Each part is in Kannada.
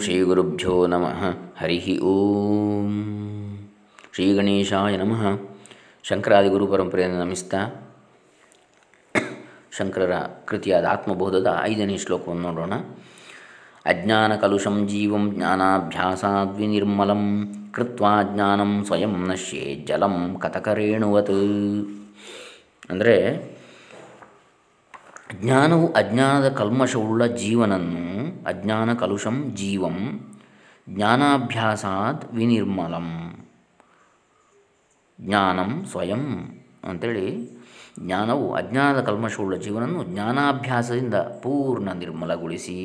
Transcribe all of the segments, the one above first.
ಶ್ರೀ ಗುರುಭ್ಯೋ ನಮಃ. ಹರಿ ಓಂ. ಶ್ರೀ ಗಣೇಶಾಯ ನಮಃ. ಶಂಕರಾದಿ ಗುರು ಪರಂಪರೆಯನ್ನು ನಮಿಸ್ತಾ, ಶಂಕರರ ಕೃತಿಯಾದ ಆತ್ಮಬೋಧದ ಐದನೇ ಶ್ಲೋಕವನ್ನು ನೋಡೋಣ. ಅಜ್ಞಾನ ಕಲುಷಂ ಜೀವಂ ಜ್ಞಾನಾಭ್ಯಾಸಾದ್ವಿನಿರ್ಮಲಂ ಕೃತ್ವಾ ಜ್ಞಾನಂ ಸ್ವಯಂ ನಶ್ಯೇ ಜಲಂ ಕಥಕರೇಣುವತ್. ಅಂದರೆ ಜ್ಞಾನವು ಅಜ್ಞಾನದ ಕಲ್ಮಶವುಳ್ಳ ಜೀವನನ್ನು ಅಜ್ಞಾನ ಕಲುಷಂ ಜೀವಂ ಜ್ಞಾನಾಭ್ಯಾಸಾತ್ ವಿನಿರ್ಮಲಂ. ಜ್ಞಾನಂ ಸ್ವಯಂ ಅಂಥೇಳಿ ಜ್ಞಾನವು ಅಜ್ಞಾನದ ಕಲ್ಮಶವುಳ್ಳ ಜೀವನನ್ನು ಜ್ಞಾನಾಭ್ಯಾಸದಿಂದ ಪೂರ್ಣ ನಿರ್ಮಲಗೊಳಿಸಿ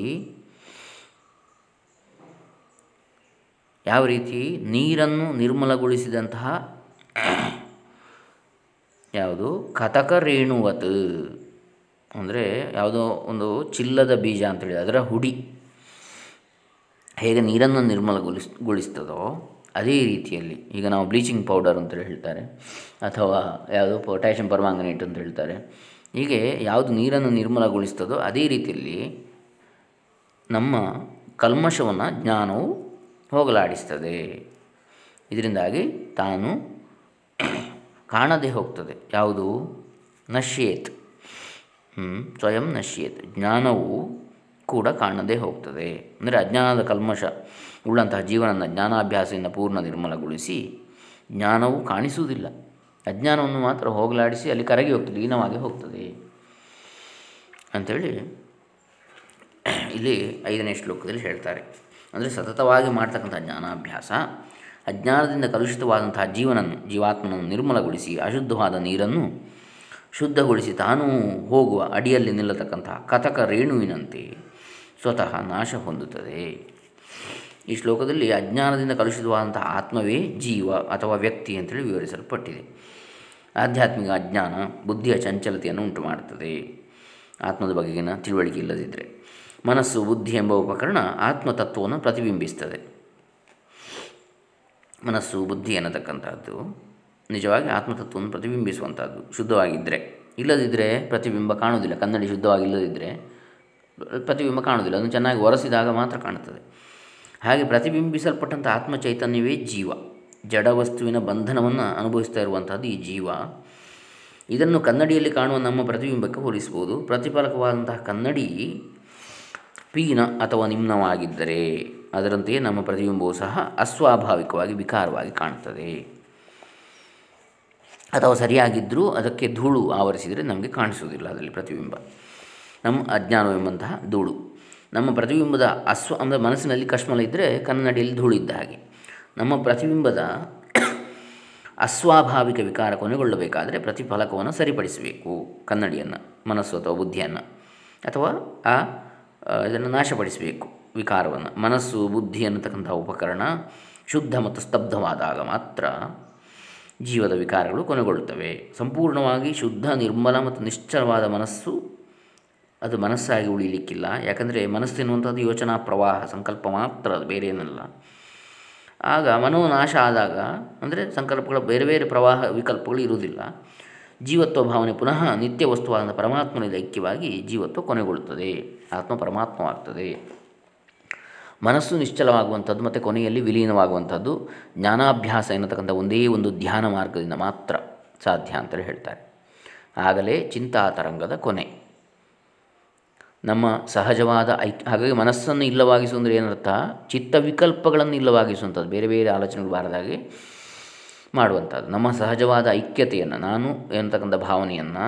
ಯಾವ ರೀತಿ ನೀರನ್ನು ನಿರ್ಮಲಗೊಳಿಸಿದಂತಹ ಯಾವುದು ಕಥಕ ರೇಣುವತ್ ಅಂದರೆ ಯಾವುದೋ ಒಂದು ಚಿಲ್ಲದ ಬೀಜ ಅಂತೇಳಿ, ಅದರ ಹುಡಿ. ಹೇಗೆ ನೀರನ್ನು ನಿರ್ಮಲಗೊಳಿಸ್ ಗೊಳಿಸ್ತದೋ ಅದೇ ರೀತಿಯಲ್ಲಿ, ಈಗ ನಾವು ಬ್ಲೀಚಿಂಗ್ ಪೌಡರ್ ಅಂತೇಳಿ ಹೇಳ್ತಾರೆ, ಅಥವಾ ಯಾವುದು ಪೊಟ್ಯಾಷಿಯಂ ಪರ್ಮಾಂಗನೇಟ್ ಅಂತ ಹೇಳ್ತಾರೆ, ಹೀಗೆ ಯಾವುದು ನೀರನ್ನು ನಿರ್ಮಲಗೊಳಿಸ್ತದೋ ಅದೇ ರೀತಿಯಲ್ಲಿ ನಮ್ಮ ಕಲ್ಮಶವನ್ನು ಜ್ಞಾನವು ಹೋಗಲಾಡಿಸ್ತದೆ. ಇದರಿಂದಾಗಿ ತಾನು ಕಾಣದೇ ಹೋಗ್ತದೆ. ಯಾವುದು? ನಶ್ಯೇತ್. ಸ್ವಯಂ ನಶ್ಯೇತ್. ಜ್ಞಾನವು ಕೂಡ ಕಾಣದೇ ಹೋಗ್ತದೆ. ಅಂದರೆ ಅಜ್ಞಾನದ ಕಲ್ಮಶ, ಉಳ್ಳಂತಹ ಜೀವನನ ಜ್ಞಾನಾಭ್ಯಾಸದಿಂದ ಪೂರ್ಣ ನಿರ್ಮಲಗೊಳಿಸಿ ಜ್ಞಾನವು ಕಾಣಿಸುವುದಿಲ್ಲ. ಅಜ್ಞಾನವನ್ನು ಮಾತ್ರ ಹೋಗಲಾಡಿಸಿ ಅಲ್ಲಿ ಕರಗಿ ಹೋಗ್ತದೆ, ಲೀನವಾಗಿ ಹೋಗ್ತದೆ. ಅಂಥೇಳಿ ಇಲ್ಲಿ ಐದನೇ ಶ್ಲೋಕದಲ್ಲಿ ಹೇಳ್ತಾರೆ. ಅಂದರೆ ಸತತವಾಗಿ ಮಾಡ್ತಕ್ಕಂಥ ಜ್ಞಾನಾಭ್ಯಾಸ, ಅಜ್ಞಾನದಿಂದ ಕಲುಷಿತವಾದಂತಹ ಜೀವನನ್ನು, ಜೀವಾತ್ಮನನ್ನು ನಿರ್ಮಲಗೊಳಿಸಿ ಅಶುದ್ಧವಾದ ನೀರನ್ನು ಶುದ್ಧಗೊಳಿಸಿ ತಾನೂ ಹೋಗುವ ಅಡಿಯಲ್ಲಿ ನಿಲ್ಲತಕ್ಕಂತಹ ಕಥಕ ರೇಣುವಿನಂತೆ ಸ್ವತಃ ನಾಶ ಹೊಂದುತ್ತದೆ. ಈ ಶ್ಲೋಕದಲ್ಲಿ ಅಜ್ಞಾನದಿಂದ ಕಲುಷಿತವಾದಂತಹ ಆತ್ಮವೇ ಜೀವ ಅಥವಾ ವ್ಯಕ್ತಿ ಅಂತೇಳಿ ವಿವರಿಸಲ್ಪಟ್ಟಿದೆ. ಆಧ್ಯಾತ್ಮಿಕ ಅಜ್ಞಾನ, ಬುದ್ಧಿಯ ಚಂಚಲತೆಯನ್ನು ಉಂಟು ಮಾಡುತ್ತದೆ ಆತ್ಮದ ಬಗೆಗಿನ ತಿಳುವಳಿಕೆ ಇಲ್ಲದಿದ್ದರೆ ಮನಸ್ಸು, ಬುದ್ಧಿ ಎಂಬ ಉಪಕರಣ ಆತ್ಮತತ್ವವನ್ನು ಪ್ರತಿಬಿಂಬಿಸ್ತದೆ. ಮನಸ್ಸು, ಬುದ್ಧಿ ಅನ್ನತಕ್ಕಂಥದ್ದು ನಿಜವಾಗಿ ಆತ್ಮತತ್ವವನ್ನು ಪ್ರತಿಬಿಂಬಿಸುವಂಥದ್ದು, ಶುದ್ಧವಾಗಿದ್ದರೆ. ಇಲ್ಲದಿದ್ದರೆ ಪ್ರತಿಬಿಂಬ ಕಾಣುವುದಿಲ್ಲ. ಕನ್ನಡಿ ಶುದ್ಧವಾಗಿಲ್ಲದಿದ್ದರೆ ಪ್ರತಿಬಿಂಬ ಕಾಣುವುದಿಲ್ಲ. ಅದನ್ನು ಚೆನ್ನಾಗಿ ಒರೆಸಿದಾಗ ಮಾತ್ರ ಕಾಣುತ್ತದೆ. ಹಾಗೆ ಪ್ರತಿಬಿಂಬಿಸಲ್ಪಟ್ಟಂಥ ಆತ್ಮ ಚೈತನ್ಯವೇ ಜೀವ. ಜಡ ವಸ್ತುವಿನ ಬಂಧನವನ್ನು ಅನುಭವಿಸ್ತಾ ಇರುವಂಥದ್ದು ಈ ಜೀವ. ಇದನ್ನು ಕನ್ನಡಿಯಲ್ಲಿ ಕಾಣುವ ನಮ್ಮ ಪ್ರತಿಬಿಂಬಕ್ಕೆ ಹೋಲಿಸ್ಬೋದು ಪ್ರತಿಫಲಕವಾದಂತಹ ಕನ್ನಡಿ ಪೀನ ಅಥವಾ ನಿಮ್ನವಾಗಿದ್ದರೆ ಅದರಂತೆಯೇ ನಮ್ಮ ಪ್ರತಿಬಿಂಬವು ಸಹ ಅಸ್ವಾಭಾವಿಕವಾಗಿ ವಿಕಾರವಾಗಿ ಕಾಣುತ್ತದೆ. ಅಥವಾ ಸರಿಯಾಗಿದ್ದರೂ ಅದಕ್ಕೆ ಧೂಳು ಆವರಿಸಿದರೆ ನಮಗೆ ಕಾಣಿಸುವುದಿಲ್ಲ ಅದರಲ್ಲಿ ಪ್ರತಿಬಿಂಬ. ನಮ್ಮ ಅಜ್ಞಾನವೆಂಬಂತಹ ಧೂಳು. ನಮ್ಮ ಪ್ರತಿಬಿಂಬದ ಅಸ್ವ ಅಂದರೆ ಮನಸ್ಸಿನಲ್ಲಿ ಕಶ್ಮಲ ಇದ್ದರೆ ಕನ್ನಡಿಯಲ್ಲಿ ಧೂಳು ಇದ್ದ ಹಾಗೆ. ನಮ್ಮ ಪ್ರತಿಬಿಂಬದ ಅಸ್ವಾಭಾವಿಕ ವಿಕಾರ ಕೊನೆಗೊಳ್ಳಬೇಕಾದರೆ ಪ್ರತಿಫಲಕವನ್ನು ಸರಿಪಡಿಸಬೇಕು ಕನ್ನಡಿಯನ್ನು, ಮನಸ್ಸು ಅಥವಾ ಬುದ್ಧಿಯನ್ನು. ಅಥವಾ ಆ ಇದನ್ನು ನಾಶಪಡಿಸಬೇಕು ವಿಕಾರವನ್ನು. ಮನಸ್ಸು, ಬುದ್ಧಿ ಅನ್ನತಕ್ಕಂಥ ಉಪಕರಣ ಶುದ್ಧ ಮತ್ತು ಸ್ತಬ್ಧವಾದಾಗ ಮಾತ್ರ ಜೀವದ ವಿಕಾರಗಳು ಕೊನೆಗೊಳ್ಳುತ್ತವೆ. ಸಂಪೂರ್ಣವಾಗಿ ಶುದ್ಧ, ನಿರ್ಮಲ ಮತ್ತು ನಿಶ್ಚಲವಾದ ಮನಸ್ಸು ಅದು ಮನಸ್ಸಾಗಿ ಉಳಿಲಿಕ್ಕಿಲ್ಲ. ಯಾಕಂದರೆ ಮನಸ್ಸಿನ್ನುವಂಥದ್ದು ಯೋಚನಾ ಪ್ರವಾಹ, ಸಂಕಲ್ಪ ಮಾತ್ರ, ಅದು ಬೇರೆ ಆಗ ಮನೋನಾಶ ಆದಾಗ, ಅಂದರೆ ಸಂಕಲ್ಪಗಳ ಬೇರೆ ಬೇರೆ ಪ್ರವಾಹ ವಿಕಲ್ಪಗಳು ಇರುವುದಿಲ್ಲ. ಜೀವತ್ವ ಭಾವನೆ ಪುನಃ ನಿತ್ಯ ವಸ್ತುವಾದ ಪರಮಾತ್ಮನಿಂದ ಐಕ್ಯವಾಗಿ ಜೀವತ್ವ ಕೊನೆಗೊಳ್ಳುತ್ತದೆ. ಆತ್ಮ ಪರಮಾತ್ಮವಾಗ್ತದೆ. ಮನಸ್ಸು ನಿಶ್ಚಲವಾಗುವಂಥದ್ದು ಮತ್ತು ಕೊನೆಯಲ್ಲಿ ವಿಲೀನವಾಗುವಂಥದ್ದು ಜ್ಞಾನಾಭ್ಯಾಸ ಎನ್ನತಕ್ಕಂಥ ಒಂದೇ ಒಂದು ಧ್ಯಾನ ಮಾರ್ಗದಿಂದ ಮಾತ್ರ ಸಾಧ್ಯ ಅಂತೇಳಿ ಹೇಳ್ತಾರೆ. ಆಗಲೇ ಚಿಂತಾ ತರಂಗದ ಕೊನೆ. ನಮ್ಮ ಸಹಜವಾದ ಐ, ಹಾಗಾಗಿ ಮನಸ್ಸನ್ನು ಇಲ್ಲವಾಗಿಸು ಅಂದರೆ ಏನರ್ಥ? ಚಿತ್ತ ವಿಕಲ್ಪಗಳನ್ನು ಇಲ್ಲವಾಗಿಸುವಂಥದ್ದು, ಬೇರೆ ಬೇರೆ ಆಲೋಚನೆಗಳು ಬಾರದಾಗಿ ಮಾಡುವಂಥದ್ದು. ನಮ್ಮ ಸಹಜವಾದ ಐಕ್ಯತೆಯನ್ನು, ನಾನು ಎನ್ನತಕ್ಕಂಥ ಭಾವನೆಯನ್ನು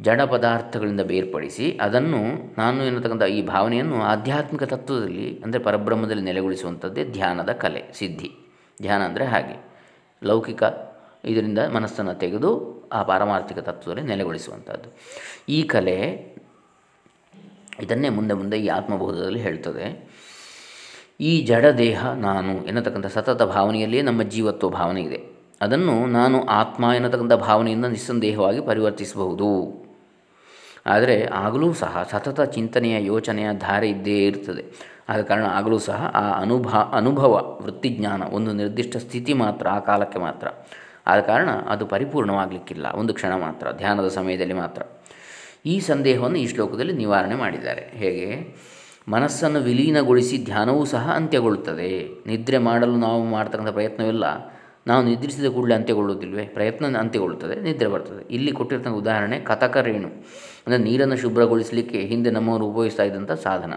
ಜಡ ಪದಾರ್ಥಗಳಿಂದ ಬೇರ್ಪಡಿಸಿ ಅದನ್ನು ನಾನು ಎನ್ನತಕ್ಕಂಥ ಈ ಭಾವನೆಯನ್ನು ಆಧ್ಯಾತ್ಮಿಕ ತತ್ವದಲ್ಲಿ, ಅಂದರೆ ಪರಬ್ರಹ್ಮದಲ್ಲಿ ನೆಲೆಗೊಳಿಸುವಂಥದ್ದೇ ಧ್ಯಾನದ ಕಲೆ, ಸಿದ್ಧಿ. ಧ್ಯಾನ ಅಂದರೆ ಹಾಗೆ. ಲೌಕಿಕ ಇದರಿಂದ ಮನಸ್ಸನ್ನು ತೆಗೆದು ಆ ಪಾರಮಾರ್ಥಿಕ ತತ್ವದಲ್ಲಿ ನೆಲೆಗೊಳಿಸುವಂಥದ್ದು. ಈ ಕಲೆ ಇದನ್ನೇ ಮುಂದೆ ಮುಂದೆ ಈ ಆತ್ಮಬೋಧದಲ್ಲಿ ಹೇಳ್ತದೆ. ಈ ಜಡ ದೇಹ ನಾನು ಎನ್ನತಕ್ಕಂಥ ಸತತ ಭಾವನೆಯಲ್ಲಿಯೇ ನಮ್ಮ ಜೀವತ್ವ ಭಾವನೆ ಇದೆ. ಅದನ್ನು ನಾನು ಆತ್ಮ ಎನ್ನತಕ್ಕಂಥ ಭಾವನೆಯಿಂದ ನಿಸ್ಸಂದೇಹವಾಗಿ ಪರಿವರ್ತಿಸಬಹುದು. ಆದರೆ ಆಗಲೂ ಸಹ ಸತತ ಚಿಂತನೆಯ ಯೋಚನೆಯ ಧಾರೆ ಇದ್ದೇ ಇರ್ತದೆ. ಆದ ಕಾರಣ ಆಗಲೂ ಸಹ ಆ ಅನುಭವ ಅನುಭವ, ವೃತ್ತಿಜ್ಞಾನ ಒಂದು ನಿರ್ದಿಷ್ಟ ಸ್ಥಿತಿ ಮಾತ್ರ, ಆ ಕಾಲಕ್ಕೆ ಮಾತ್ರ. ಆದ ಕಾರಣ ಅದು ಪರಿಪೂರ್ಣವಾಗಲಿಕ್ಕಿಲ್ಲ. ಒಂದು ಕ್ಷಣ ಮಾತ್ರ, ಧ್ಯಾನದ ಸಮಯದಲ್ಲಿ ಮಾತ್ರ. ಈ ಸಂದೇಹವನ್ನು ಈ ಶ್ಲೋಕದಲ್ಲಿ ನಿವಾರಣೆ ಮಾಡಿದ್ದಾರೆ. ಹೇಗೆ? ಮನಸ್ಸನ್ನು ವಿಲೀನಗೊಳಿಸಿ ಧ್ಯಾನವೂ ಸಹ ಅಂತ್ಯಗೊಳ್ಳುತ್ತದೆ. ನಿದ್ರೆ ಮಾಡಲು ನಾವು ಮಾಡ್ತಕ್ಕಂಥ ಪ್ರಯತ್ನವೆಲ್ಲ. ನಾವು ನಿದ್ರಿಸಿದ ಕೂಡಲೇ ಅಂತ್ಯಗೊಳ್ಳುವುದಿಲ್ವೇ ಪ್ರಯತ್ನ ಅಂತ್ಯಗೊಳ್ಳುತ್ತದೆ, ನಿದ್ರೆ ಬರ್ತದೆ. ಇಲ್ಲಿ ಕೊಟ್ಟಿರ್ತಕ್ಕಂಥ ಉದಾಹರಣೆ ಕಥಕ ರೇಣು ಅಂದರೆ ನೀರನ್ನು ಶುಭ್ರಗೊಳಿಸಲಿಕ್ಕೆ ಹಿಂದೆ ನಮ್ಮವರು ಉಪಯೋಗಿಸ್ತಾ ಇದ್ದಂಥ ಸಾಧನ.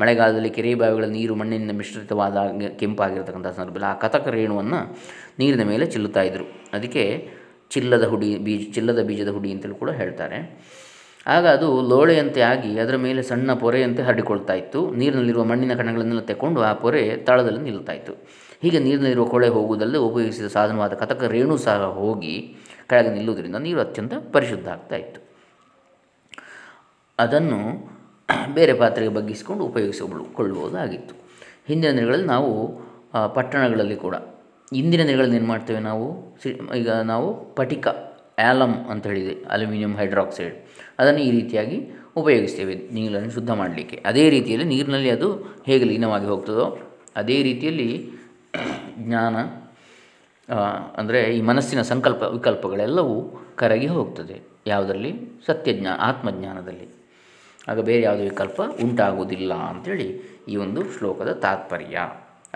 ಮಳೆಗಾಲದಲ್ಲಿ ಕೆರೆ ಬಾವಿಗಳ ನೀರು ಮಣ್ಣಿನಿಂದ ಮಿಶ್ರಿತವಾದ ಕೆಂಪಾಗಿರ್ತಕ್ಕಂಥ ಸಂದರ್ಭದಲ್ಲಿ ಆ ಕಥಕ ರೇಣುವನ್ನು ನೀರಿನ ಮೇಲೆ ಚೆಲ್ಲುತ್ತಾ ಇದ್ದರು ಅದಕ್ಕೆ ಚಿಲ್ಲದ ಹುಡಿ ಬೀಜ, ಚಿಲ್ಲದ ಬೀಜದ ಹುಡಿ ಅಂತಲೂ ಕೂಡ ಹೇಳ್ತಾರೆ. ಆಗ ಅದು ಲೋಳೆಯಂತೆ ಆಗಿ ಅದರ ಮೇಲೆ ಸಣ್ಣ ಪೊರೆಯಂತೆ ಹರಡಿಕೊಳ್ತಾ ಇತ್ತು. ನೀರಿನಲ್ಲಿರುವ ಮಣ್ಣಿನ ಕಣಗಳನ್ನೆಲ್ಲ ತೆಕ್ಕೊಂಡು ಆ ಪೊರೆ ತಳದಲ್ಲಿ ನಿಲ್ತಾ ಇತ್ತು. ಹೀಗೆ ನೀರಿನಲ್ಲಿರುವ ಕೊಳೆ ಹೋಗುವುದಲ್ಲೇ ಉಪಯೋಗಿಸಿದ ಸಾಧನವಾದ ಕಥಕ ರೇಣು ಸಹ ಹೋಗಿ ಕೆಳಗೆ ನಿಲ್ಲುವುದರಿಂದ ನೀರು ಅತ್ಯಂತ ಪರಿಶುದ್ಧ ಆಗ್ತಾ ಇತ್ತು. ಅದನ್ನು ಬೇರೆ ಪಾತ್ರೆಗೆ ಬಗ್ಗಿಸಿಕೊಂಡು ಉಪಯೋಗಿಸಿಕೊಳ್ಳಬಹುದಾಗಿತ್ತು ಹಿಂದಿನ ದಿನಗಳಲ್ಲಿ ನಾವು ಪಟ್ಟಣಗಳಲ್ಲಿ ಕೂಡ. ಇಂದಿನ ದಿನಗಳಲ್ಲಿ ಏನು ಮಾಡ್ತೇವೆ ನಾವು? ಈಗ ನಾವು ಪಟಿಕ ಆ್ಯಲಮ್ ಅಂತ ಹೇಳಿದೆ, ಅಲ್ಯೂಮಿನಿಯಂ ಹೈಡ್ರಾಕ್ಸೈಡ್. ಅದನ್ನು ಈ ರೀತಿಯಾಗಿ ಉಪಯೋಗಿಸ್ತೇವೆ, ನೀರನ್ನು ಶುದ್ಧ ಮಾಡಲಿಕ್ಕೆ. ಅದೇ ರೀತಿಯಲ್ಲಿ ನೀರಿನಲ್ಲಿ ಅದು ಹೇಗೆ ಲೀನವಾಗಿ ಹೋಗ್ತದೋ, ಅದೇ ರೀತಿಯಲ್ಲಿ ಜ್ಞಾನ ಅಂದರೆ ಈ ಮನಸ್ಸಿನ ಸಂಕಲ್ಪ, ವಿಕಲ್ಪಗಳೆಲ್ಲವೂ ಕರಗಿ ಹೋಗ್ತದೆ, ಯಾವುದರಲ್ಲಿ? ಸತ್ಯಜ್ಞಾ, ಆತ್ಮಜ್ಞಾನದಲ್ಲಿ. ಆಗ ಬೇರೆ ಯಾವುದೇ ವಿಕಲ್ಪ ಉಂಟಾಗುವುದಿಲ್ಲ ಅಂಥೇಳಿ ಈ ಒಂದು ಶ್ಲೋಕದ ತಾತ್ಪರ್ಯ.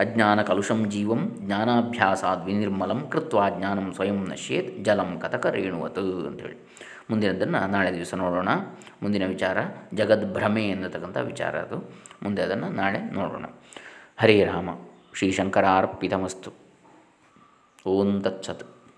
ಅಜ್ಞಾನ ಕಲುಷಂ ಜೀವಂ ಜ್ಞಾನಾಭ್ಯಾಸಾದ್ ವಿನಿರ್ಮಲಂ ಕೃತ್ವ ಜ್ಞಾನಂ ಸ್ವಯಂ ನಶ್ಯೇತ್ ಜಲಂ ಕಥಕ ರೇಣುವತ್ ಅಂತೇಳಿ. ಮುಂದಿನದನ್ನು ನಾಳೆ ದಿವಸ ನೋಡೋಣ. ಮುಂದಿನ ವಿಚಾರ ಜಗದ್ಭ್ರಮೆ ಎನ್ನತಕ್ಕಂಥ ವಿಚಾರ ಅದು. ಮುಂದೆ ಅದನ್ನು ನಾಳೆ ನೋಡೋಣ. ಹರೇ ರಾಮ. ಶ್ರೀ ಶಂಕರಾರ್ಪಿತಮಸ್ತು. ಓಂ ತತ್ಸತ್.